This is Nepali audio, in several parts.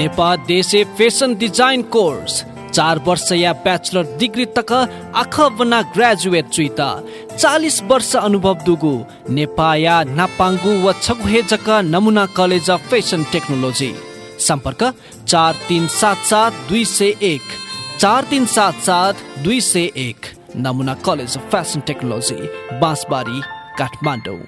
नेपाल देशे फेसन डिजाइन कोर्स चार वर्ष या ब्याचलर डिग्री तक आख बना ग्रेजुएट चुइता। चालिस वर्ष अनुभव दुगु नेपा या नापाङ्गु व छगुहेजक नमुना कलेज अफ फेसन टेक्नोलोजी सम्पर्क चार तिन सात सात दुई सय एक। चार तिन सात सात दुई सय एक। Namuna college of fashion technology Bansbari Kathmandu.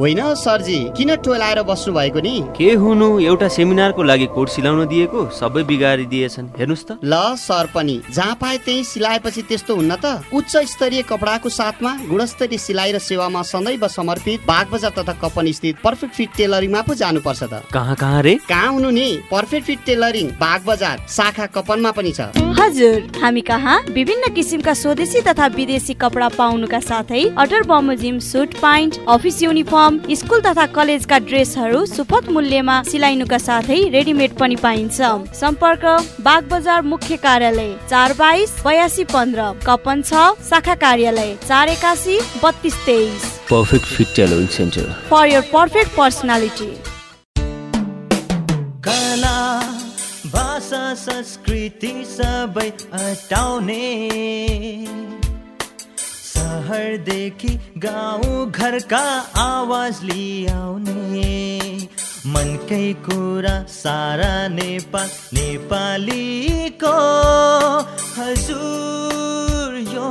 होइन सरजी? किन टोलाएर बस्नु भएको नि? के हुनु? एउटा सेमिनारको लागि कोट सिलाउन दिएको? सबै बिगारिदिएछन् हेर्नुहोस् त। ल सर पनि। जहाँ पाए त्यही सिलाएपछि त्यस्तो हुन्न त। उच्च स्तरीय कपडाको साथमा गुणस्तरीय सिलाइ र सेवामा सदैव समर्पित बाग बजार तथा कपन स्थित पर्फेक्ट फिट टेलरिङमा पो जानुपर्छ त। कहाँ कहाँ रे? कहाँ हुनु नि? पर्फेक्ट फिट टेलरिङ बाग बजार शाखा कपनमा पनि छ। हजुर हामी कहाँ? विभिन्न किसिमका स्वदेशी तथा विदेशी कपडा पाउनुका साथै अटर बमोजिम suit pant office uniform uniform school तथा कलेजका ड्रेसहरू सुपथ मूल्यमा सिलाइनुका साथै रेडिमेड पनि पाइन्छ। सम्पर्क बाग बजार मुख्य कार्यालय चार बाइस बयासी पन्ध्र कपन छ शाखा कार्यालय चार एकासी बत्तिस तेइस। Perfect fit tailoring centre for your perfect personality कला भाषा संस्कृति सबै हटाउने। सहरदेखि गाउँ घरका आवाज लियाउने मनकै कुरा सारा नेपाल नेपालीको हजुर यो।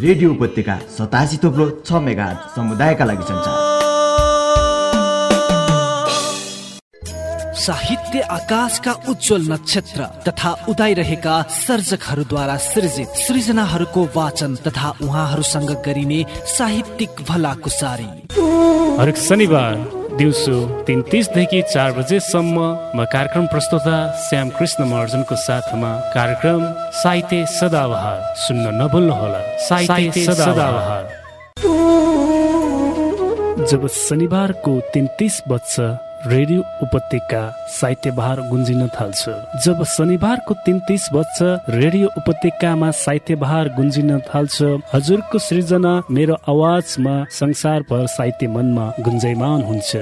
रेडियो उपत्यका सतासी थोप्लो छ मेगा समुदायका लागि सञ्चार। साहित्य आकाशका उज्जवल नक्षत्र तथा उदाइरहेका सर्जकहरूद्वारा सृजित सृजनाहरूको वाचन तथा उहाँहरूसँग गरिने साहित्यिक भलाकुसारी। हरेक शनिबार दिउँसो तिन तिसदेखि चार बजेसम्म कार्यक्रम प्रस्तुता श्याम कृष्ण महर्जनको साथमा कार्यक्रम साहित्य सदाबहार। सुन्न नभुल्नुहोला साहित्य सदाबहार। जब शनिबारको तिन तिस बज्छ रेडियो उपत्यका साहित्यभार गुन्जिन थाल्छ। जब शनिबारको तिन तिस बज्छ रेडियो उपत्यकामा साहित्यभार गुन्जिन थाल्छ। हजुरको सृजना मेरो आवाजमा संसारभर साहित्य मनमा गुन्जयमान हुन्छ।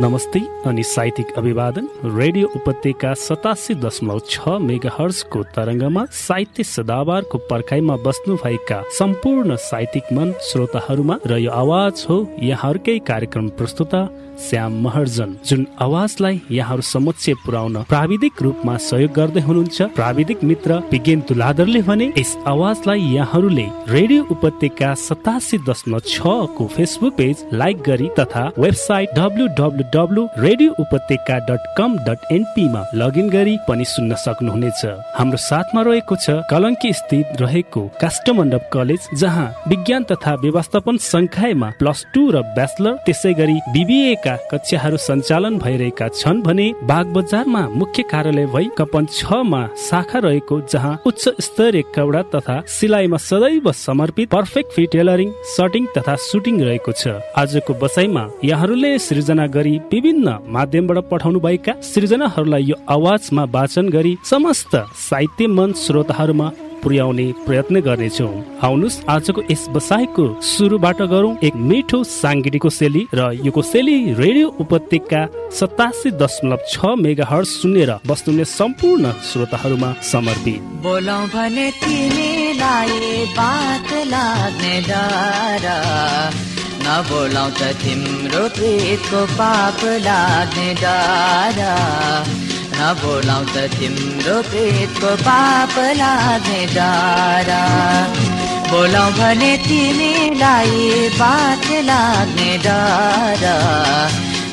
नमस्ते अनि साहित्यिक अभिवादन रेडियो उपत्यका सतासी दशमलव छ मेगा हर्सको तरङ्गमा साहित्य सदाबारको पर्खाइमा बस्नु भएका सम्पूर्ण साहित्यिक मन श्रोताहरूमा र यो आवाज हो यहाँहरूकै कार्यक्रम प्रस्तुता। श्याम महर्जन जुन आवाजलाई यहाँहरू समक्ष पुर्याउन प्राविधिक रूपमा सहयोग गर्दै हुनुहुन्छ। प्राविधिक मित्र विज्ञान तुलादरले भने यस आवाजलाई यहाँहरूले रेडियो उपत्यका सतासी दशमलव फेसबुक पेज लाइक गरी तथा website W W radio Upatyaka dot com dot एनपीमा login गरी पनि सुन्न सक्नुहुनेछ। हाम्रो साथमा रहेको छ कलङ्की स्थित रहेको काष्ठमण्डप कलेज जहाँ विज्ञान तथा व्यवस्थापन संख्यामा प्लस टू र ब्याचलर त्यसै गरी बिबिए का कक्षाहरू सञ्चालन भइरहेका छन् भने बाग बजारमा मुख्य कार्यालय भई कपन छमा शाखा रहेको जहाँ उच्च स्तरीय कपडा तथा सिलाइमा सदैव समर्पित पर्फेक्ट फिट टेलरिङ सर्टिङ तथा सुटिङ रहेको छ। आजको बसाइमा यहाँहरूले सृजना गरी विभिन्न माध्यमबाट पठाउनु भएका सृजनाहरूलाई यो आवाजमा वाचन गरी समस्त साहित्य मन श्रोताहरूमा पुर्याउने प्रयत्न गर्नेछौँ। आउनुहोस् आजको यस बसाइको सुरुबाट गरौँ एक मिठो साङ्गीतिक कोसेली र यो कोसेली रेडियो उपत्यका सतासी दशमलव छ मेगा हर्स सुनेर बस्नुहुने सम्पूर्ण श्रोताहरूमा समर्पित। बोलौ भने बात लाग्ने डर। नबोलौ त तिम्रो पाप लाग्ने नबोलाउ त तिम्रो पेटको पाप लाग्ने डर। बोलाउ भने तिमीलाई बात लाग्ने डर।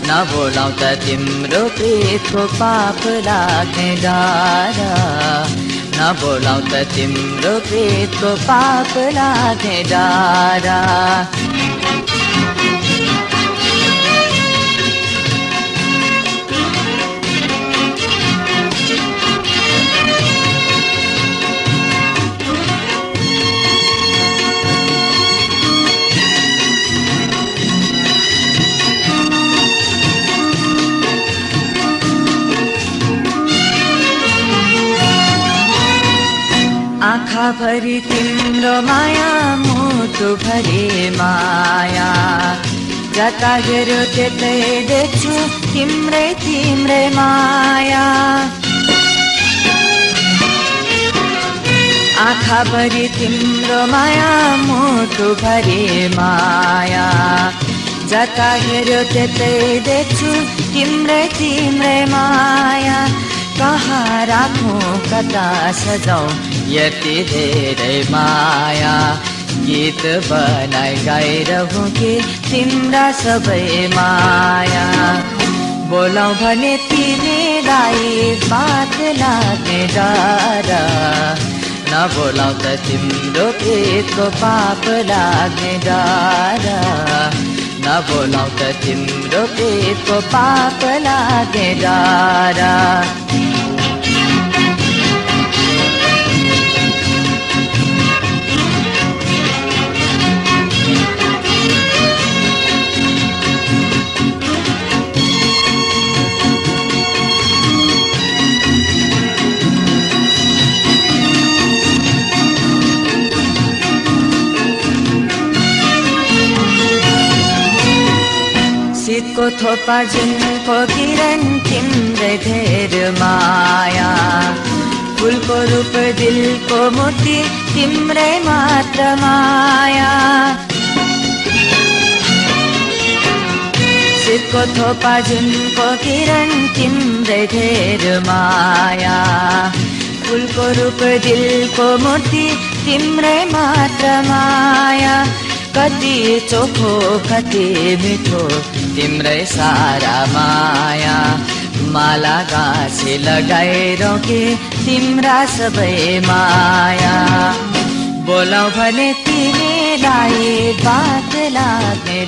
नबोलाउ त तिम्रो पेटको पाप लाग्ने डर। नबोलाउ त तिम्रो पेटको पाप लाग्ने डर। आँखाभरि तिम्रो माया मुटु भरि माया। जता हेऱ्यो त्यतै देख्छु तिम्रै तिम्रै माया। आँखाभरि तिम्रो माया मुटुभरि माया। जता हेऱ्यो त्यतै देख्छु तिम्रै तिम्रै माया। कहाँ राखौँ कता सजाउँ यति धेरै माया। गीत बनाइ गाइरहँ कि तिम्रा सबै माया। बोलाउ भने तिमीलाई बात लाग्ने डर नबोलाउ त तिम्रो पेटको पाप लाग्ने डर नबोलाउ त तिम्रो पेटको पाप लाग्ने डर थोपा जुनको किरण तिम्रै धेर माया। फुलको रूप दिलको मूर्ति तिम्रै मात्र माया। शीतको थोपा जुनको किरण तिम्रै धेर माया। फुलको रूप दिलको मूर्ति तिम्रै मात्र माया। कति चोखो कति मिठो तिम्रै सारा माया। माला गाँसी लगाएर के तिम्रा सबै माया। बोलाउ भने तिमीलाई बात लाग्ने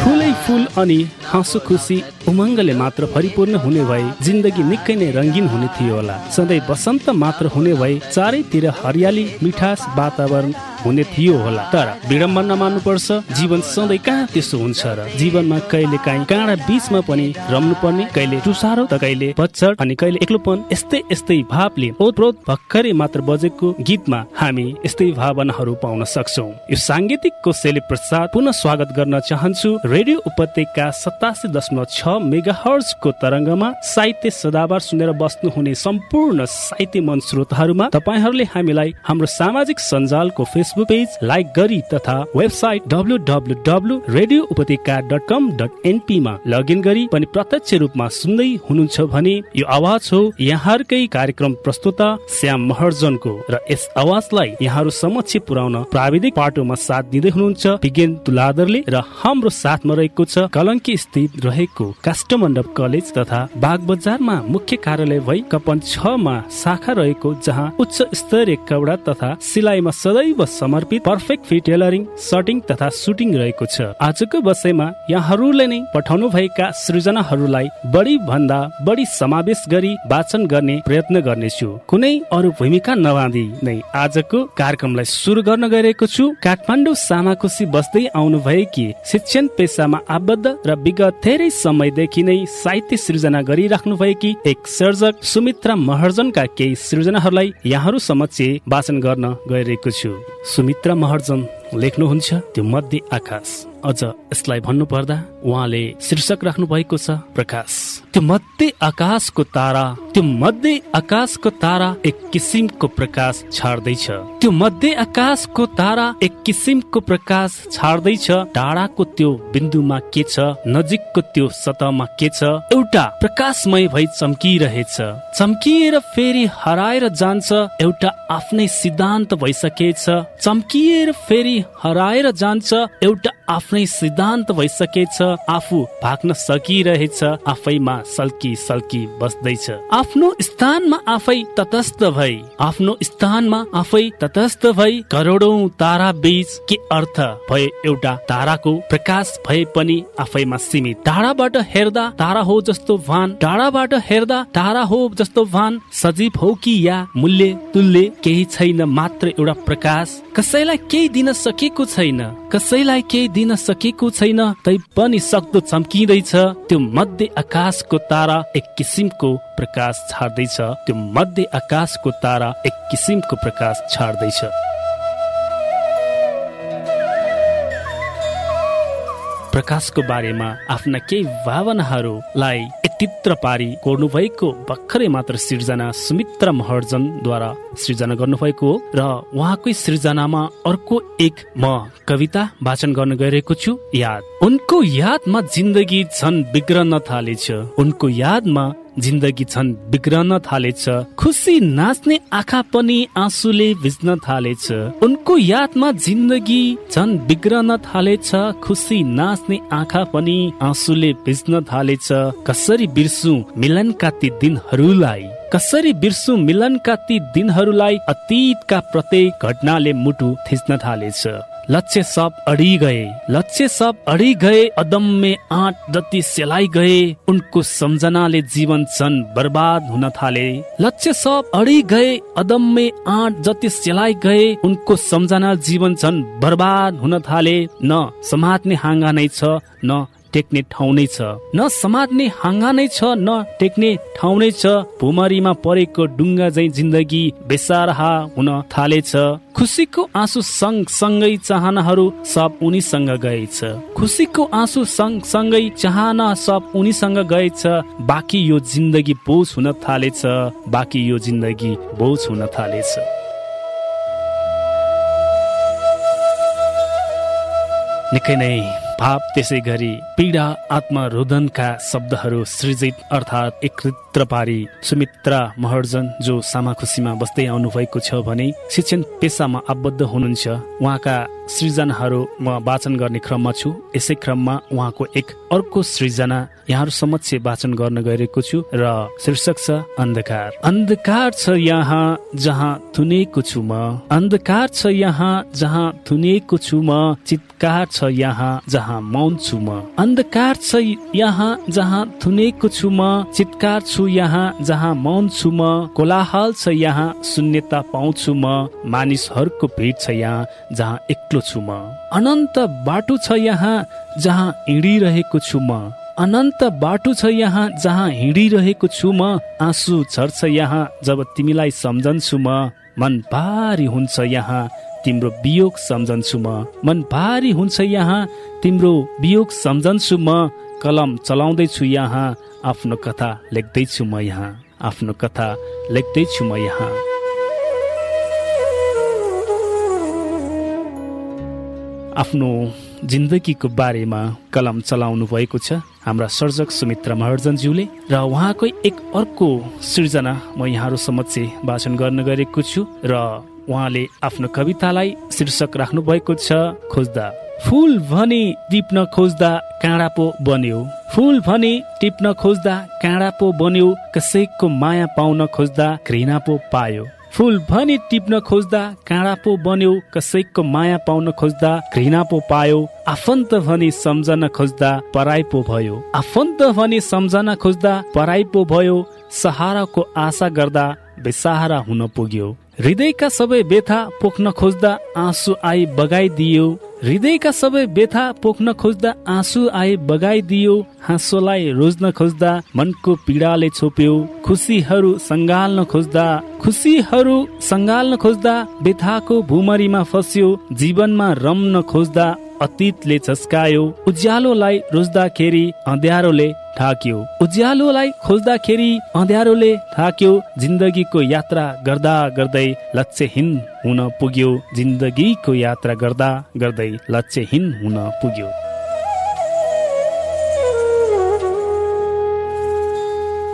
फुलै फुल अनि हाँसो खुसी उमङ्गले मात्र परिपूर्ण हुने भए जिन्दगी निकै नै रङ्गीन हुने थियो होला। सधैँ बसन्त मात्र हुने भए चारैतिर हरियाली मिठास वातावरण हुने थियो होला। तर विडम्बना मान्नुपर्छ जीवन सधैँ कहाँ त्यसो हुन्छ र? जीवनमा कहिले काहीँ काँडा बिचमा पनि रम्नु पर्ने कहिले टुसारो त कहिले पच्छड अनि कहिले एक्लोपन यस्तै यस्तै भावले ओतप्रोत भर्खरै मात्र बजेको गीतमा हामी यस्तै भावनाहरू पाउन सक्छौ। यो साङ्गीतिकको शैली प्रसाद पुनः स्वागत गर्न चाहन्छु रेडियो उपत्यका सतासी दशमलव छ मेगा हर्जको तरङ्गमा साहित्य सदाबार सुनेर बस्नुहुने सम्पूर्ण साहित्य मन श्रोताहरूमा तपाईँहरूले हामीलाई हाम्रो सामाजिक सञ्जालको फेसबुक पेज लाइक गरी तथा website W radio Upatyaka dot com dot एनपीमा login गरी पनि प्रत्यक्ष रूपमा सुन्दै हुनुहुन्छ भने यो आवाज हो यहाँहरूकै कार्यक्रम प्रस्तुता श्याम महर्जनको र यस आवाजलाई यहाँहरू समक्ष पुर्याउन प्राविधिक पाटोमा साथ दिँदै हुनुहुन्छ विज्ञान तुलादरले र हाम्रो साथमा रहेको छ कलङ्की स्थित रहेको काष्ठमण्डप कलेज तथा बाग बजारमा मुख्य कार्यालय भई कपन छमा शाखा रहेको जहाँ उच्च स्तरीय कपडा तथा सिलाइमा सदैव समर्पित पर्फेक्ट फिट टेलरिङ सर्टिङ तथा सुटिङ रहेको छ। आजको बसाइमा यहाँहरूले नै पठाउनु भएका सृजनाहरूलाई बढी भन्दा बढी समावेश गरी वाचन गर्ने प्रयत्न गर्नेछु। कुनै अरू भूमिका नबाँधी नै आजको कार्यक्रमलाई सुरु गर्न गइरहेको छु। काठमाडौँ सामाकोशी बस्दै आउनु भएकी शिक्षण पेसामा आबद्ध र विगत धेरै समयदेखि नै साहित्य सृजना गरिराख्नु भएकी एक सर्जक सुमित्रा महर्जनका केही सृजनाहरूलाई यहाँहरू समक्ष वाचन गर्न गइरहेको छु। सुमित्रा महर्जन। लेख्नुहुन्छ त्यो मध्य आकाश। अझ यसलाई भन्नु पर्दा उहाँले शीर्षक राख्नु भएको छ प्रकाश। त्यो मध्य आकाशको तारा त्यो मध्य आकाशको तारा एक किसिमको प्रकाश छाड्दैछ। त्यो मध्य आकाशको तारा एक किसिमको प्रकाश छाड्दैछ। टाढाको त्यो बिन्दुमा के छ नजिकको त्यो सतहमा के छ एउटा प्रकाशमय भई चम्किरहेछ। चम्किएर फेरि हराएर जान्छ एउटा आफ्नै सिद्धान्त भइसकेछ। चम्किएर फेरि हराएर जान्छ एउटा आफ्नै सिद्धान्त भइसकेछ आफू भाग्न सकिरहेछ आफैमा सल्की सल्की बस्दैछ। आफ्नो स्थानमा आफै तटस्थ भई आफ्नो स्थानमा आफै तटस्थ भई करोडौं तारा बीच के अर्थ भए एउटा ताराको प्रकाश भए पनि आफैमा सीमित। टाढाबाट हेर्दा तारा हो जस्तो भान टाढाबाट हेर्दा तारा हो जस्तो भान सजीव हो कि या मूल्य तुल्य केही छैन मात्र एउटा प्रकाश। कसैलाई केही दिन सकेको छैन। कसैलाई केही दिन सकेको छैन तै पनि सक्दो चम्किँदैछ त्यो मध्य आकाशको तारा एक किसिमको प्रकाश छाड्दैछ। त्यो मध्य आकाशको तारा एक किसिमको प्रकाश छाड्दैछ। प्रकाशको बारेमा आफ्ना केही भावनाहरूलाई एकत्रित पारी कोर्नु भएको भर्खरै मात्र सृजना सुमित्रा महर्जनद्वारा सृजना गर्नुभएको हो र उहाँकै सृजनामा अर्को एक म कविता वाचन गर्न गइरहेको छु याद। उनको यादमा जिन्दगी झन् बिग्रन थालेछ। उनको यादमा जिन्दगी छन् बिग्रन थालेछ। खुसी नाच्ने आँखा पनि आँसुले भिज्न थालेछ। उनको यादमा जिन्दगी झन् बिग्रन थालेछ। खुसी नाच्ने आँखा पनि आँसुले भिज्न थालेछ। कसरी बिर्सु मिलनका ती दिनहरूलाई? कसरी बिर्सु मिलनका ती दिनहरूलाई? अतीतका प्रत्येक घटनाले मुटु थिच्न थालेछ। लक्ष्य सब अडी गए। लक्ष्य सब अडी गए अदम्य आँट जति सेलाइ गए। उनको सम्झनाले जीवन छन् बर्बाद हुन थाले। लक्ष्य सब अडी गए अदम्य आँट जति सेलाइ गए। उनको सम्झना जीवन छन् बर्बाद हुन थाले। न समात्ने हाङ्गा नै छ न टेक्ने ठाउँ नै छ। न समात्ने हाङ्गा नै छ न टेक्ने ठाउँ नै छ। भुमरीमा परेको डुङ्गा झै जिन्दगी बेसारहा हुन थालेछ। खुसीको आँसु सँग सँगै चाहनाहरू सब उनीसँग गएछ। खुसीको आँसु सँग सँगै चाहना सब उनीसँग गएछ। बाँकी यो जिन्दगी बोझ हुन थालेछ। बाँकी यो जिन्दगी बोझ हुन थालेछ। निकै नै भाव त्यसै गरी पीडा आत्मरोदनका शब्दहरू सृजित अर्थात् एकत्रित पारी सुमित्रा महर्जन जो सामा खुसीमा बस्दै आउनु भएको छ भने शिक्षण पेसामा आबद्ध हुनुहुन्छ। उहाँका सृजनाहरू म वाचन गर्ने क्रममा छु। यसै क्रममा उहाँको एक अर्को सृजना यहाँहरू समक्ष वाचन गर्न गइरहेको छु र शीर्षक छ अन्धकार। अन्धकार छ यहाँ जहाँ थुनेको छु म। अन्धकार छ यहाँ जहाँ थुनेको छु म। चितकार छ यहाँ जहाँ मौन छु म। अन्धकार छ यहाँ जहाँ थुनेको छु म। चितकार छु यहाँ जहाँ मौन छु म। कोलाहल छ यहाँ शून्यता पाउँछु म। मानिसहरूको भिड छ यहाँ जहाँ एक्लो छु म। अनन्त बाटो छ यहाँ जहाँ हिँडिरहेको छु म। अनन्त बाटो छ यहाँ जहाँ हिँडिरहेको छु म। आँसु झर्छ यहाँ जब तिमीलाई सम्झन्छु म। मन भारी हुन्छ यहाँ तिम्रो वियोग सम्झन्छु म। मन भारी हुन्छ यहाँ। तिम्रो वियोग सम्झन्छु म। कलम चलाउँदैछु यहाँ। आफ्नो कथा लेख्दैछु म यहाँ। आफ्नो कथा लेख्दैछु म यहाँ। आफ्नो जिन्दगीको बारेमा कलम चलाउनु भएको छ हाम्रा सर्जक सुमित्रा महर्जनज्यूले र उहाँकै एक अर्को सृजना म यहाँहरू समक्ष वाचन गर्न गएको छु र उहाँले आफ्नो कवितालाई शीर्षक राख्नु भएको छ खोज्दा। फुल भने टिप्न खोज्दा काँडा पो बन्यो। फुल भने टिप्न खोज्दा काँडा पो बन्यो। कसैको माया पाउन खोज्दा घृणा पो पायो। फुल भने टिप्न खोज्दा काँडा पो बन्यो। कसैको माया पाउन खोज्दा घृणा पो पायो। आफन्त भनी सम्झन खोज्दा पराई पो भयो। आफन्त भनी सम्झन खोज्दा पराई पो भयो। सहाराको आशा गर्दा बेसहारा हुन पुग्यो। हृदयका सबै व्यथा पोख्न खोज्दा आँसु आई बगाइदियो। हृदयका सबै व्यथा पोख्न खोज्दा आँसु आई बगाइदियो। हाँसोलाई रोज्न खोज्दा मनको पीडाले छोप्यो। खुसीहरू सङ्गाल्न खोज्दा खुसीहरू सङ्गाल्न खोज्दा व्यथाको भुमरीमा फस्यो। जीवनमा रम्न खोज्दा अतीतले झस्कायो उज्यालोलाई रोज्दाखेरि अँध्यारोले ढाक्यो। उज्यालोलाई खोज्दाखेरि अँध्यारोले ढाक्यो। जिन्दगीको यात्रा गर्दा गर्दै लक्ष्यहीन हुन पुग्यो। जिन्दगीको यात्रा गर्दा गर्दै लक्ष्यहीन हुन पुग्यो।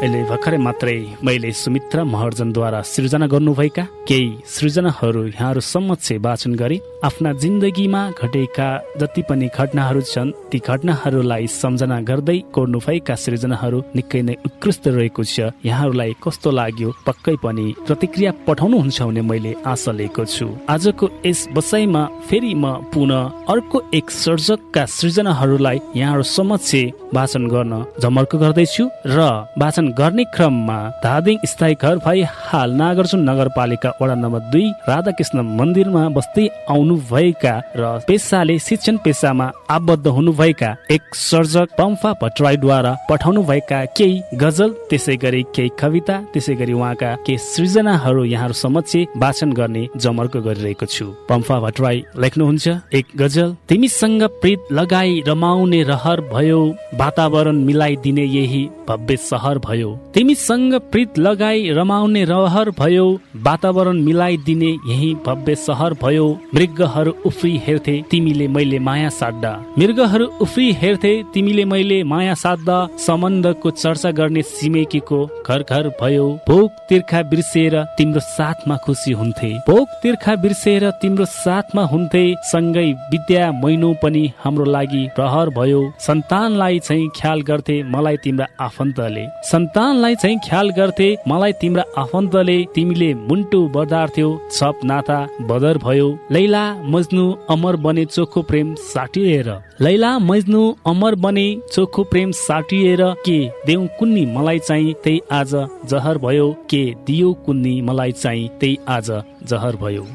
अहिले भर्खरै मात्रै मैले सुमित्रा महर्जनद्वारा सृजना गर्नुभएका केही सृजनाहरू यहाँहरू समक्ष वाचन गरे आफ्ना जिन्दगीमा घटेका जति पनि घटनाहरू छन् ती घटनाहरूलाई सम्झना गर्दै कोर्नुभएका सृजनाहरू निकै नै उत्कृष्ट रहेको छ। यहाँहरूलाई कस्तो लाग्यो पक्कै पनि प्रतिक्रिया पठाउनुहुन्छ भने मैले आशा लिएको छु। आजको यस बसाइमा फेरि म पुनः अर्को एक सर्जकका सृजनाहरूलाई यहाँहरू समक्ष वाचन गर्न झमर्क गर्दैछु र वाचन गर्ने क्रममा धादिङ स्थायी घर भाइ हाल नागार्जुन नगरपालिका वडा नम्बर दुई राधाकृष्ण मन्दिरमा बस्दै आउनु भएका र पेसाले शिक्षण पेसामा आबद्ध हुनुभएका एक सर्जक पम्फा भट्टराईद्वारा पठाउनु भएका केही गजल त्यसै गरी केही कविता त्यसै गरी उहाँका केही सृजनाहरू यहाँहरू समक्ष वाचन गर्ने जमर्को गरिरहेको छु। पम्फा भट्टराई लेख्नुहुन्छ एक गजल तिमीसँग प्रीत लगाई रमाउने रहर भयो वातावरण मिलाइदिने यही भव्य सहर भयो। तिमीसँग प्रीत लगाई रमाउने रहर भयो। वातावरण मिलाइदिने यही भव्य सहर भयो। मृगहरू उफ्री हेर्थे तिमीले मैले माया साड्दा मृगहरू उफ्री हेर्थे तिमीले मैले माया साड्दा सम्बन्धको चर्चा गर्ने छिमेकीको घर घर भयो। भोक तिर्खा बिर्सिएर तिम्रो साथमा खुसी हुन्थे। भोक तिर्खा बिर्सिएर तिम्रो साथमा हुन्थे। सँगै विद्या मैनो पनि हाम्रो लागि प्रहर भयो। सन्तानलाई चाहिँ ख्याल गर्थे। मलाई तिम्रा आफन्तले। सन्तानलाई चाहिँ ख्याल गर्थे। मलाई तिम्रा आफन्तले तिमीले मुन्टु बर्दार्थ्यौ छप नाता बदर भयो। लैला मज्नु अमर बने चोखो प्रेम साटिएर। लैला मज्नु अमर बने चोखो प्रेम साटिएर के देऊ कुन्नी मलाई चाहिँ त्यही आज जहर भयो। के दियो कुन्नी मलाई चाहिँ त्यही आज जहर भयो।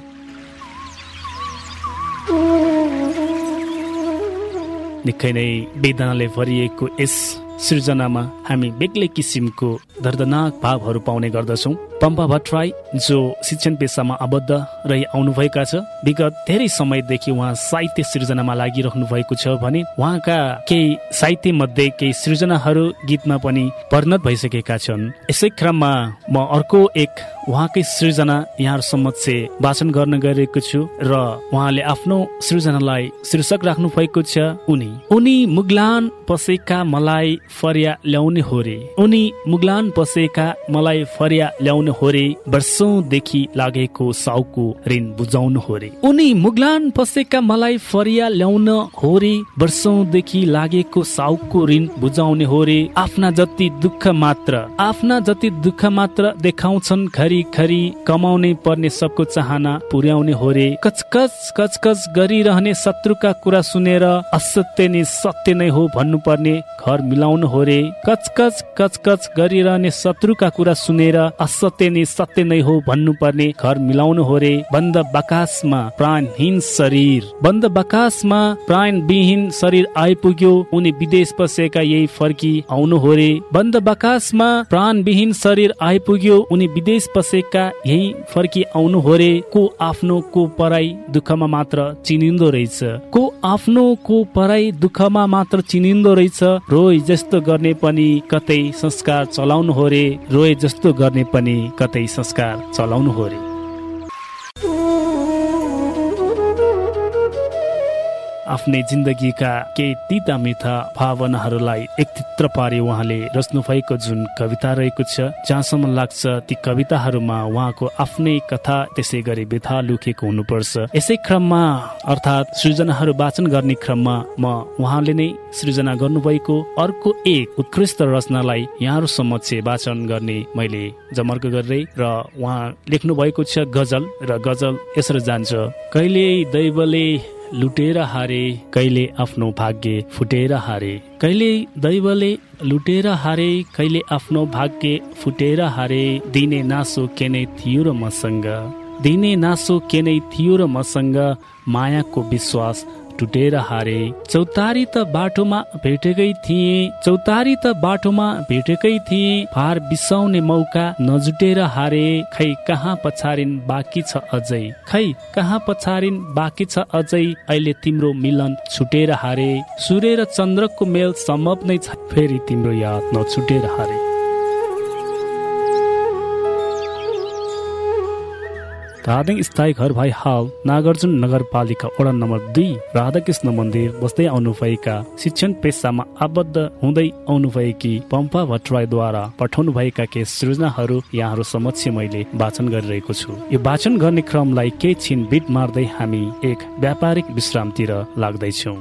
निकै नै वेदनाले भरिएको यस सृजनामा हामी बेग्लै किसिमको दर्दनाक भावहरू पाउने गर्दछौँ। पम्पा भट्टराई जो शिक्षण पेसामा आबद्ध रही आउनुभएका छ विगत धेरै समयदेखि उहाँ साहित्य सृजनामा लागिरहनु भएको छ भने उहाँका केही साहित्य मध्ये केही सृजनाहरू गीतमा पनि परिणत भइसकेका छन्। यसै क्रममा म अर्को एक उहाँकै सृजना यहाँहरू समक्ष वाचन गर्न गइरहेको छु र उहाँले आफ्नो सृजनालाई शीर्षक राख्नु भएको छ उनी। उनी मुगलान पसेका मलाई फरिया ल्याउने हो रे। उनी मुगलान पसेका मलाई फरिया ल्याउनु हो रे। वर्षौंदेखि लागेको साउको ऋण बुझाउनु हो रे। उनी मुगलान पसेका मलाई फरिया ल्याउन हो रे। वर्षौंदेखि लागेको साउको ऋण बुझाउने हो रे। आफ्ना जति दुःख मात्र आफ्ना जति दुःख मात्र देखाउँछन् खरी खरी कमाउने पर्ने सबको चाहना पुर्याउने हो रे। कचकच कचकच गरिरहने शत्रुका कुरा सुनेर असत्य नै सत्य नै हो भन्नुपर्ने घर मिलाउनु हो रे। कचकच कचकच गरिरहने शत्रुका कुरा सुनेर असत्य नै सत्य नै हो भन्नुपर्ने घर मिलाउनु हो रे। बन्द बाकासमा प्राणहीन शरीर। बन्द बाकासमा प्राणविहीन शरीर आइपुग्यो उनी विदेश बसेका यही फर्की आउनु हो रे। बन्द बाकासमा प्राणविहीन शरीर आइपुग्यो उनी विदेश बसेका यही फर्की आउनु हो रे को आफ्नो को पराई दुःखमा मात्र चिनिन्दो रहेछ। को आफ्नो को पराई दुःखमा मात्र चिनिन्दो रहेछ रोय जस्तो गर्ने पनि कतै संस्कार चलाउनु हो रे रोए जस्तो गर्ने पनि कतै संस्कार चलाउनु हो रे आफ्नै जिन्दगीका केही तिता मिठा भावनाहरूलाई एकत्र पारी उहाँले रच्नु भएको जुन कविता रहेको छ जहाँसम्म लाग्छ ती कविताहरूमा उहाँको आफ्नै कथा त्यसै गरी व्यथा लुकेको हुनुपर्छ। यसै क्रममा अर्थात् सृजनाहरू वाचन गर्ने क्रममा म उहाँले नै सृजना गर्नुभएको अर्को एक उत्कृष्ट रचनालाई यहाँहरू समक्ष वाचन गर्ने मैले जमर्क गर्दै र उहाँ लेख्नु भएको छ गजल र गजल यसरी जान्छ। कहिले दैवले लुटेर हारे कहिले आफ्नो भाग्य फुटेर हारे। कहिले दैवले लुटेर हारे कहिले आफ्नो भाग्य फुटेर हारे। दिने नासो के नै थियो र मसँग। दिने नासो के नै थियो र मसँग। मायाको विश्वास टुटेर हारे। चौतारी त बाटोमा भेटेकै थिए। चौतारी त बाटोमा भेटेकै थिए। फार बिसाउने मौका नजुटेर हारे। खै कहाँ पछारिन बाँकी छ अझै। खै कहाँ पछारिन बाँकी छ अझै। अहिले तिम्रो मिलन छुटेर हारे। सूर्य र चन्द्रको मेल सम्भव नै छ। फेरि तिम्रो याद नछुटेर हारे। धादिङ स्थायी घर भाइ हाल नागार्जुन नगरपालिका वडा नम्बर दुई राधाकृष्ण मन्दिर बस्दै आउनुभएका शिक्षण पेसामा आबद्ध हुँदै आउनुभएकी पम्पा भट्टराईद्वारा पठाउनु भएका केही सृजनाहरू यहाँहरू समक्ष मैले वाचन गरिरहेको छु। यो वाचन गर्ने क्रमलाई केही छिन बिट मार्दै हामी एक व्यापारिक विश्रामतिर लाग्दैछौँ।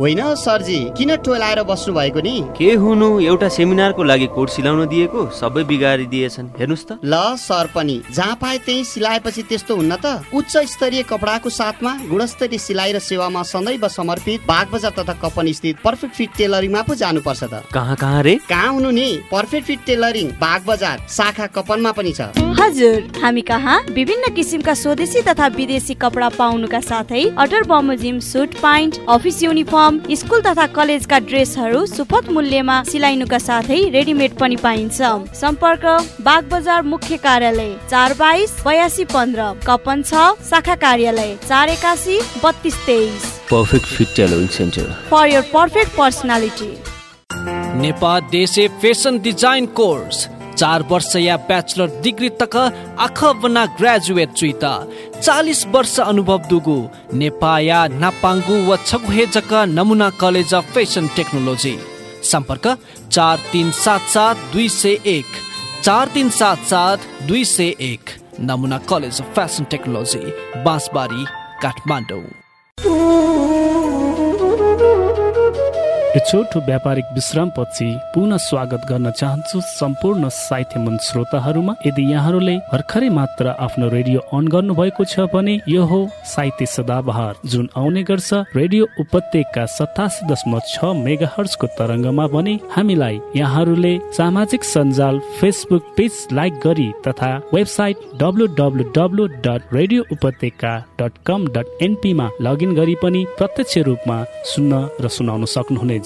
होइन सरजी? किन टोलाएर बस्नु भएको नि? के हुनु? एउटा सेमिनारको लागि कोट सिलाउन दिएको? सबै बिगारिदिएछन् हेर्नुहोस् त। ल सर पनि। जहाँ पाए त्यही सिलाएपछि त्यस्तो हुन्न त। उच्च स्तरीय कपडाको साथमा गुणस्तरीय सिलाइ र सेवामा सदैव समर्पित बाग बजार तथा कपन स्थित पर्फेक्ट फिट टेलरिङमा पो जानुपर्छ त। कहाँ कहाँ रे? कहाँ हुनु नि? पर्फेक्ट फिट टेलरिङ बाग बजार शाखा कपनमा पनि छ। हजुर हामी कहाँ? विभिन्न किसिमका स्वदेशी तथा विदेशी कपडा पाउनुका साथै अटर बमोजिम suit pant office uniform school तथा कलेजका ड्रेसहरू सुपथ मूल्यमा सिलाइनुका साथै रेडिमेड पनि पाइन्छ। सम्पर्क बाग बजार मुख्य कार्यालय चार बाइस बयासी पन्ध्र कपन छ शाखा कार्यालय चार एकासी बत्तिस तेइस। Perfect fit tailoring centre for your perfect personality Nepal देशे फेसन डिजाइन कोर्स चार वर्ष या ब्याचलर डिग्री तक आख बना ग्रेजुएट चुइता। चालिस वर्ष अनुभव दुगु। नेपाया नापाङ्गु व छगुहेजक नमुना कलेज अफ फेसन टेक्नोलोजी सम्पर्क चार तिन सात सात दुई सय एक। चार तिन सात सात दुई सय एक। Namuna college of fashion technology Bansbari Kathmandu. यो छोटो व्यापारिक विश्रामपछि पुनः स्वागत गर्न चाहन्छु सम्पूर्ण साहित्य मन श्रोताहरूमा। यदि यहाँहरूले भर्खरै मात्र आफ्नो रेडियो अन गर्नु भएको छ भने यो हो साहित्य सदाबहार जुन आउने गर्छ रेडियो उपत्यका सतासी दशमलव छ मेगा हर्सको तरङ्गमा भने हामीलाई यहाँहरूले सामाजिक सञ्जाल फेसबुक पेज लाइक गरी तथा website W W W dot radio Upatyaka dot com dot एनपीमा login गरी पनि प्रत्यक्ष रूपमा सुन्न र सुनाउन सक्नुहुनेछ।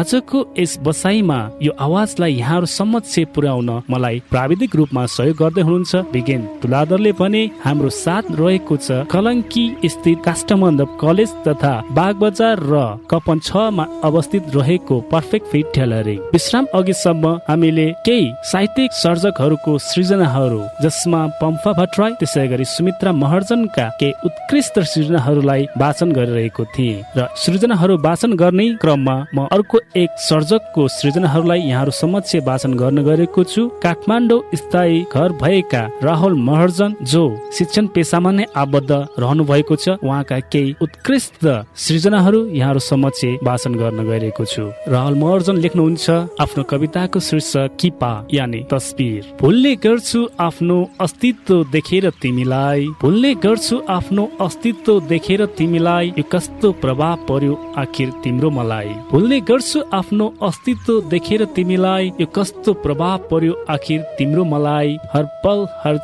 आजको यस बसाइमा यो आवाजलाई यहाँहरू समक्ष पुर्याउन मलाई प्राविधिक रूपमा सहयोग गर्दै हुनुहुन्छ। विज्ञान तुलादरले भने हाम्रो साथ रहेको छ कलङ्की स्थित काष्ठमण्डप कलेज तथा बाग बजार र कपन छमा अवस्थित रहेको पर्फेक्ट फिट टेलरिङ विश्राम अघिसम्म हामीले केही साहित्यिक सर्जकहरूको सृजनाहरू जसमा पम्फा भट्टराई त्यसै गरी सुमित्रा महर्जनका केही उत्कृष्ट सृजनाहरूलाई वाचन गरिरहेको थिएँ। र सृजनाहरू वाचन गर्ने क्रममा म अर्को एक सर्जकको सृजनाहरूलाई यहाँहरू समक्ष वाचन गर्न गएको छु। काठमाडौँ स्थायी घर भएका राहुल महर्जन जो शिक्षण पेसामा नै आबद्ध रहनु भएको छ उहाँका केही उत्कृष्ट सृजनाहरू यहाँहरू समक्ष वाचन गर्न गइरहेको छु। राहुल महर्जन लेख्नुहुन्छ आफ्नो कविताको शीर्षक किपा यानि तस्बिर भुल्ने गर्छु आफ्नो अस्तित्व देखेर तिमीलाई। भुल्ने गर्छु आफ्नो अस्तित्व देखेर तिमीलाई। यो कस्तो प्रभाव पर्यो आखिर तिम्रो मलाई। भुल्ने गर्छु आफ्नो अस्तित्व देखेर तिमीलाई यो कस्तो प्रभाव पर्यो आखिर तिम्रो मलाई। हर पल हर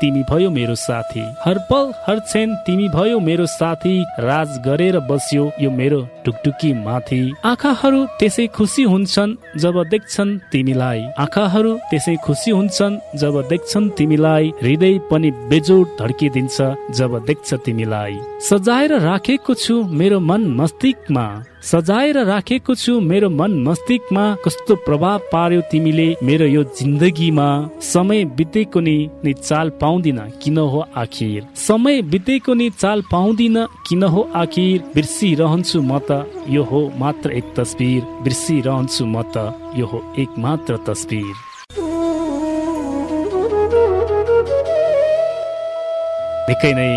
तिमी भयो मेरो साथी। हर पल हर तिमी भयो मेरो साथी। राज गरेर बस्यो यो मेरो टुकटुकी माथि। आँखाहरू त्यसै खुसी हुन्छन् जब देख्छन् तिमीलाई। आँखाहरू त्यसै खुसी हुन्छन् जब देख्छन् तिमीलाई। हृदय पनि बेजोड धड्किदिन्छ जब देख्छ तिमीलाई। सजाएर राखेको छु मेरो मन मस्तिष्कमा। सजाएर राखेको छु मेरो मन मस्तिष्कमा कस्तो प्रभाव पार्यो तिमीले मेरो यो जिन्दगीमा? समय बितेको नि चाल पाउँदिन किन हो आखिर? समय बितेको नि चाल पाउँदिन किन हो आखिर? बिर्सिरहन्छु म त यो हो मात्र एक तस्बिर बिर्सिरहन्छु म त यो हो एक मात्र तस्बिर निकै नै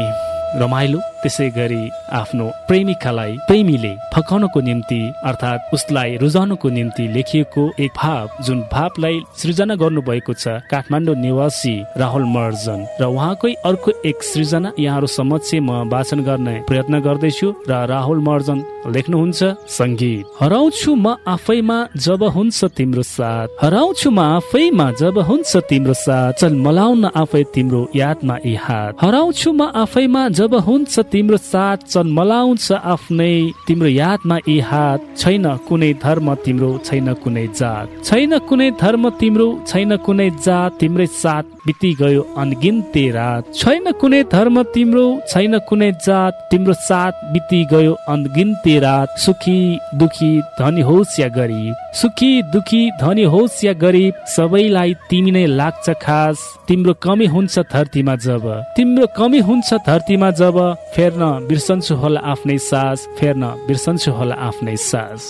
रमाइलो। त्यसै गरी आफ्नो प्रेमिकालाई प्रेमीले फकाउनको निम्ति अर्थात् उसलाई रुझाउनको निम्ति लेखिएको एक भाव जुन भावलाई सृजना गर्नु भएको छ काठमाडौँ निवासी राहुल मर्जन। र उहाँकै अर्को एक सृजना यहाँहरू समक्ष म वाचन गर्ने प्रयत्न गर्दैछु र राहुल मर्जन लेख्नुहुन्छ सङ्गीत। हराउँछु म आफैमा जब हुन्छ तिम्रो साथ। हराउँछु म आफैमा जब हुन्छ तिम्रो साथ। चल मलाउन आफै तिम्रो यादमा यी हराउँछु म आफैमा जब हुन्छ तिम्रो साथ चल मलाउँछ आफ्नै। तिम्रो यादमा यी हात छैन कुनै धर्म तिम्रो छैन कुनै जात। छैन कुनै धर्म तिम्रो छैन कुनै जात। तिम्रै साथ बिति गयो अनगिन्ते रात। छैन कुनै धर्म तिम्रो छैन कुनै जात। तिम्रो साथ बिति गयो अनगिन्ते रात। सुखी दुखी धनी होस् या गरिब। सुखी दुखी धनी होस् या गरिब। सबैलाई तिमी नै लाग्छ खास। तिम्रो कमी हुन्छ धरतीमा जब। तिम्रो कमी हुन्छ धरतीमा जब। फेर्न बिर्सन्छु होला आफ्नै सास फेर्न बिर्सन्छु होला आफ्नै सास।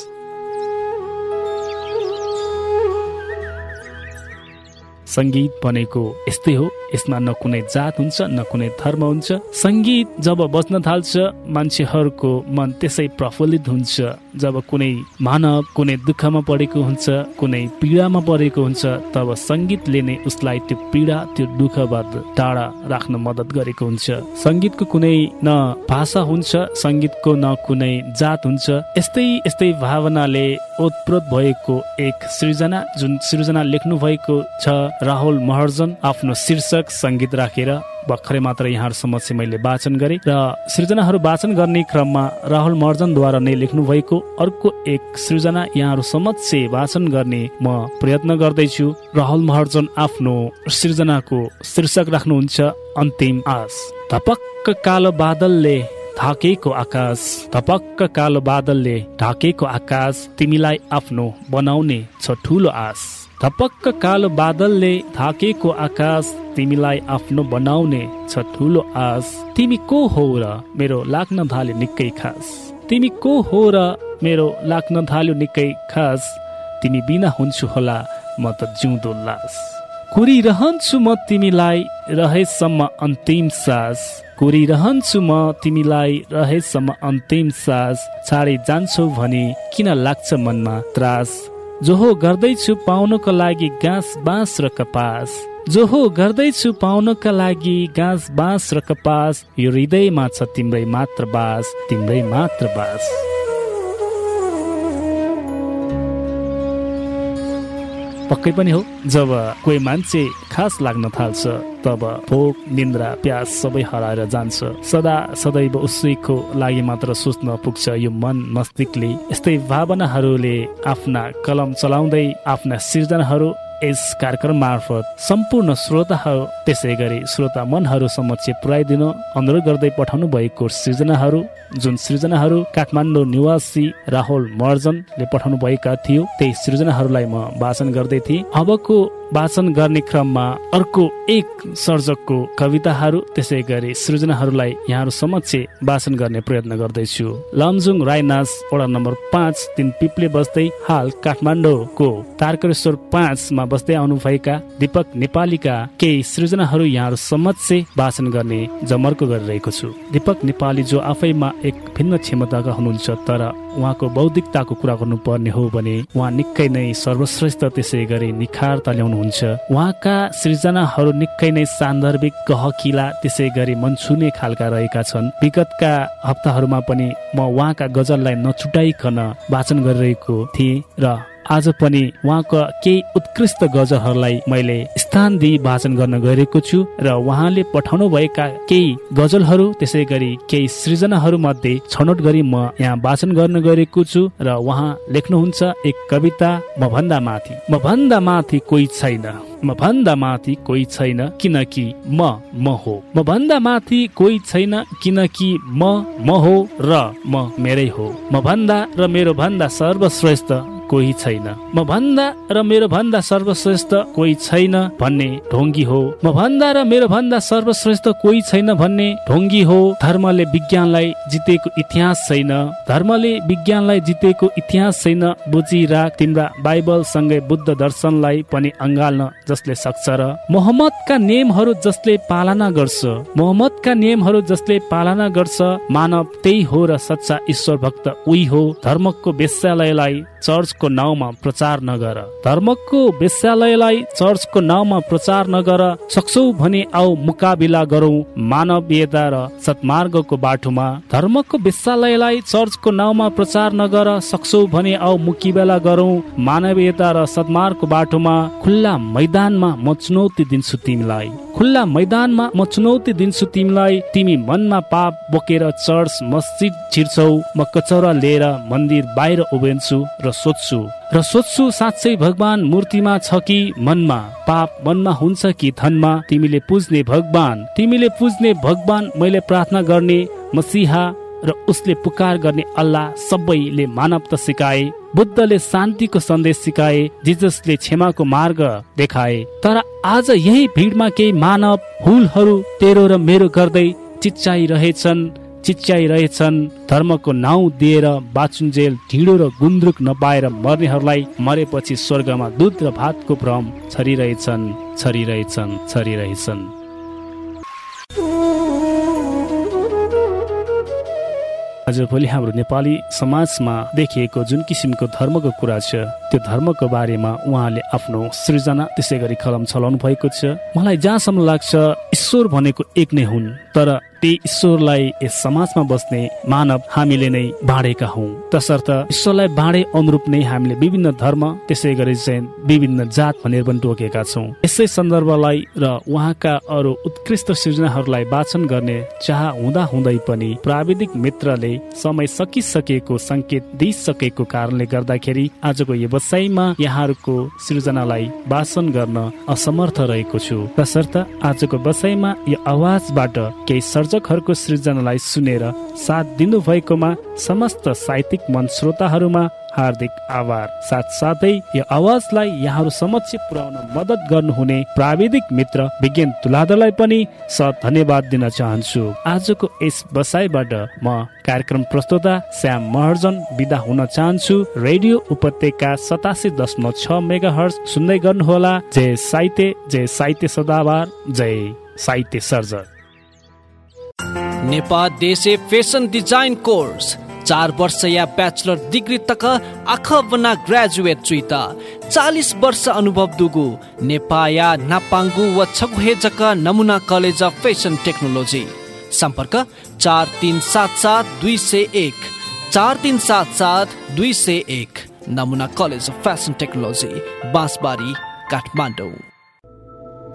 सङ्गीत भनेको यस्तै हो। यसमा न कुनै जात हुन्छ न कुनै धर्म हुन्छ। सङ्गीत जब बज्न थाल्छ मान्छेहरूको मन त्यसै प्रफुल्लित हुन्छ। जब कुनै मानव कुनै दुःखमा परेको हुन्छ कुनै पीडामा परेको हुन्छ तब सङ्गीतले नै उसलाई त्यो पीडा त्यो दुःखबाट टाढा राख्न मद्दत गरेको हुन्छ। सङ्गीतको कुनै न भाषा हुन्छ सङ्गीतको न कुनै जात हुन्छ। यस्तै यस्तै भावनाले ओतप्रोत भएको एक सृजना जुन सृजना लेख्नु भएको छ राहुल महर्जन आफ्नो शीर्षक सङ्गीत राखेर भर्खरै मात्र यहाँहरू समक्ष मैले वाचन गरेँ र सृजनाहरू वाचन गर्ने क्रममा राहुल महर्जनद्वारा नै लेख्नु भएको अर्को एक सृजना यहाँहरू समक्ष वाचन गर्ने म प्रयत्न गर्दैछु। राहुल महर्जन आफ्नो सृजनाको शीर्षक राख्नुहुन्छ अन्तिम आस। धपक्क कालो बादलले ढाकेको आकाश धपक्क कालो बादलले ढाकेको आकाश तिमीलाई आफ्नो बनाउने छ ठुलो आश धपक्क कालो बादलले ढाकेको आकाश तिमीलाई आफ्नो बनाउने छ ठुलो आश। तिमी को हो र मेरो लाग्न थाल्यो निकै खास। तिमी को हो र मेरो लाग्न थाल्यो निकै खास। तिमी बिना हुन्छु होला म त जिउँदो लास। कुरिरहन्छु म तिमीलाई रहेसम्म अन्तिम सास। कुरिरहन्छु म तिमीलाई रहेसम्म अन्तिम सास। छाडे जान्छौ भने किन लाग्छ मनमा त्रास? जो हो गर्दैछु पाउनको लागि घाँस बाँस र कपास। जो हो गर्दैछु पाउनका लागि घाँस बाँस र कपास। यो हृदयमा छ तिम्रै मात्र बास तिम्रै मात्र बास। पक्कै पनि हो। जब कोही मान्छे खास लाग्न थाल्छ तब भोक निन्द्रा प्यास सबै हराएर जान्छ। सदा सदैव उसैको लागि मात्र सोच्न पुग्छ यो मन मस्तिष्कले। यस्तै भावनाहरूले आफ्ना कलम चलाउँदै आफ्ना सृजनाहरू यस कार्यक्रम मार्फत सम्पूर्ण श्रोताहरू त्यसै गरी श्रोता मनहरू समक्ष पुर्याइदिन अनुरोध गर्दै पठाउनु भएको सृजनाहरू जुन सृजनाहरू काठमाडौँ निवासी राहुल मर्जनले पठाउनु भएका थियो त्यही सृजनाहरूलाई म वाचन गर्दै थिएँ। अबको वाचन गर्ने क्रममा अर्को एक सर्जकको कविताहरू त्यसै गरी सृजनाहरूलाई यहाँहरू समक्ष वाचन गर्ने प्रयत्न गर्दैछु। लमजुङ रायनास वडा नम्बर पाँच तिन पिप्ले बस्दै हाल काठमाडौँको तारकेश्वर पाँचमा बस्दै आउनुभएका दीपक नेपालीका केही सृजनाहरू यहाँहरू समक्ष वाचन गर्ने जमर्को गरिरहेको छु। दीपक नेपाली जो आफैमा एक भिन्न क्षमताका हुनुहुन्छ तर उहाँको बौद्धिकताको कुरा गर्नु पर्ने हो भने उहाँ निकै नै सर्वश्रेष्ठ त्यसै गरी निखारता ल्याउनुहुन्छ उहाँका सृजनाहरू निकै नै सान्दर्भिक गहकिला त्यसै गरी मन छुने खालका रहेका छन्। विगतका हप्ताहरूमा पनि म उहाँका गजललाई नछुटाइकन वाचन गरिरहेको थिएँ र आज पनि उहाँको केही उत्कृष्ट गजलहरूलाई मैले स्थान दिई वाचन गर्न गइरहेको छु र उहाँले पठाउनु भएका केही गजलहरू त्यसै गरी केही सृजनाहरू मध्ये छनौट गरी म यहाँ वाचन गर्न गइरहेको छु र उहाँ लेख्नुहुन्छ एक कविता म भन्दा माथि। म भन्दा माथि कोही छैन। म भन्दा माथि कोही छैन किनकि म म हो। म भन्दा माथि कोही छैन किनकि म म हो र म मेरै हो। म भन्दा र मेरो भन्दा सर्वश्रेष्ठ कोही छैन। म भन्दा र मेरो भन्दा सर्वश्रेष्ठ कोही छैन भन्ने ढोङ्गी हो। म भन्दा र मेरो भन्दा सर्वश्रेष्ठ कोही छैन भन्ने ढोङ्गी हो। धर्मले विज्ञानलाई जितेको इतिहास छैन। धर्मले विज्ञानलाई जितेको इतिहास छैन। बुझिराख तिम्रा बाइबल सँगै बुद्ध दर्शनलाई पनि अँगाल्न जसले सक्छ र मोहम्मदका नियमहरू जसले पालना गर्छ। मोहम्मदका नियमहरू जसले पालना गर्छ मानव त्यही हो र सच्चा ईश्वर भक्त उही हो। धर्मको वेश्यालयलाई चर्चको नाउँमा प्रचार नगर। धर्मको वेश्यालयलाई चर्चको नाउँमा प्रचार नगर सक्छौ भने आऊ मुकाबिला गरौं मानवीयता र सत्मार्गको बाटोमा। धर्मको वेश्यालयलाई चर्चको नाउँमा प्रचार नगर सक्छौ भने आऊ मुकाबिला गरौं मानवीयता र सद्मार्गको बाटोमा। खुल्ला मैदानमा म चुनौती दिन्छु तिमीलाई। खुल्ला मैदानमा म चुनौती दिन्छु तिमीलाई। तिमी मनमा पाप बोकेर चर्च मस्जिद छिर्छौ। म कचौरा लिएर मन्दिर बाहिर उभिन्छु र सोध्छु र सोध्छु साँच्चै भगवान मूर्तिमा छ कि मनमा? पाप मनमा हुन्छ कि धनमा? तिमीले पुज्ने भगवान। तिमीले पुज्ने भगवान मैले प्रार्थना गर्ने मसिहा र उसले पुकार गर्ने अल्लाह सबैले मानवता सिकाए बुद्धले शान्तिको सन्देश सिकाए जिजसले क्षमाको मार्ग देखाए। तर आज यही भिडमा केही मानव हुलहरू तेरो र मेरो गर्दै चिच्चाइरहेछन्। चिच्याइरहेछन् धर्मको नाउँ दिएर बाचुन्जेल ढिँडो र गुन्द्रुक नपाएर मर्नेहरूलाई मरेपछि स्वर्गमा दुध र भातको भ्रम छरिरहेछन् छरिरहेछन् छरिरहेछन्। आजभोलि हाम्रो नेपाली समाजमा देखिएको जुन किसिमको धर्मको कुरा छ त्यो धर्मको बारेमा उहाँले आफ्नो सृजना त्यसै गरी कलम चलाउनु भएको छ। मलाई जहाँसम्म लाग्छ ईश्वर भनेको एक नै हुन् तर ती ईश्वरलाई यस समाजमा बस्ने मानव हामीले नै बाँडेका हौ। तसर्थ ईश्वरलाई बाँडे अनुरूप नै हामीले विभिन्न धर्म त्यसै गरी चाहिँ विभिन्न जात भनेर पनि टोकेका छौँ। यसै सन्दर्भलाई र उहाँका अरू उत्कृष्ट सृजनाहरूलाई वाचन गर्ने चाह हुँदा हुँदै पनि प्राविधिक मित्रले समय सकिसकेको संकेत दिइसकेको कारणले गर्दाखेरि आजको व्यवसायमा यहाँहरूको सृजनालाई वाचन गर्न असमर्थ रहेको छु। तसर्थ आजको बसाइमा यो आवाजबाट केही सर्जकहरूको सृजनालाई सुनेर साथ दिनुभएकोमा समस्त साहित्यिक मन श्रोताहरूमा हार्दिक आभार। साथसाथै यो आवाजलाई यहाँहरू समक्ष पुर्याउन मद्दत गर्नुहुने प्राविधिक मित्र विज्ञान तुलाधरलाई पनि सत धन्यवाद दिन चाहन्छु। आजको यस बसाइबाट म कार्यक्रम प्रस्तुता श्याम महर्जन विदा हुन चाहन्छु। रेडियो उपत्यका सतासी दशमलव छ मेगा हर्स सुन्दै गर्नुहोला। जय साहित्य जय साहित्य सदाबार जय साहित्य सर्जक नेपाल देशे फेसन डिजाइन कोर्स चार वर्ष या ब्याचलर डिग्री तक आख बना ग्रेजुएट चुइता। चालिस वर्ष अनुभव दुगु नेपाया नापाङ्गु व छगुहे नमुना कलेज अफ फेसन टेक्नोलोजी सम्पर्क चार तिन सात सात दुई सय एक चार तिन सात सात दुई सय एक। Namuna college of fashion technology Bansbari Kathmandu.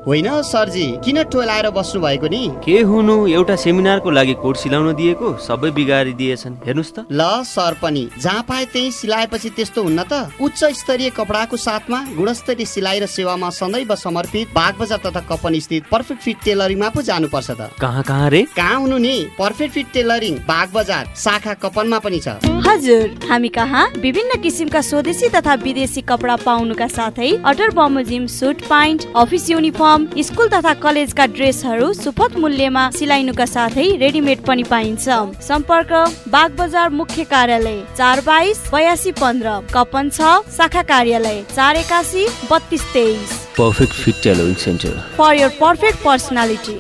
होइन सरजी? किन टोलाएर बस्नु भएको नि? के हुनु? एउटा सेमिनारको लागि कोट सिलाउन दिएको? सबै बिगारिदिएछन् हेर्नुहोस् त। ल सर पनि। जहाँ पाए त्यही सिलाएपछि त्यस्तो हुन्न त। उच्च स्तरीय कपडाको साथमा गुणस्तरीय सिलाइ र सेवामा सदैव समर्पित बाग बजार तथा कपन स्थित पर्फेक्ट फिट टेलरिङमा पो जानुपर्छ त। कहाँ कहाँ रे? कहाँ हुनु नि? पर्फेक्ट फिट टेलरिङ बाग बजार शाखा कपनमा पनि छ। हजुर हामी कहाँ? विभिन्न किसिमका स्वदेशी तथा विदेशी कपडा पाउनुका साथै अटर बमोजिम suit pant office uniform school तथा कलेजका ड्रेसहरू सुपथ मूल्यमा सिलाइनुका साथै रेडिमेड पनि पाइन्छ। सम्पर्क बाग बजार मुख्य कार्यालय चार बाइस बयासी पन्ध्र कपन छ शाखा कार्यालय चार एकासी बत्तिस तेइस। Perfect fit tailoring centre for your perfect personality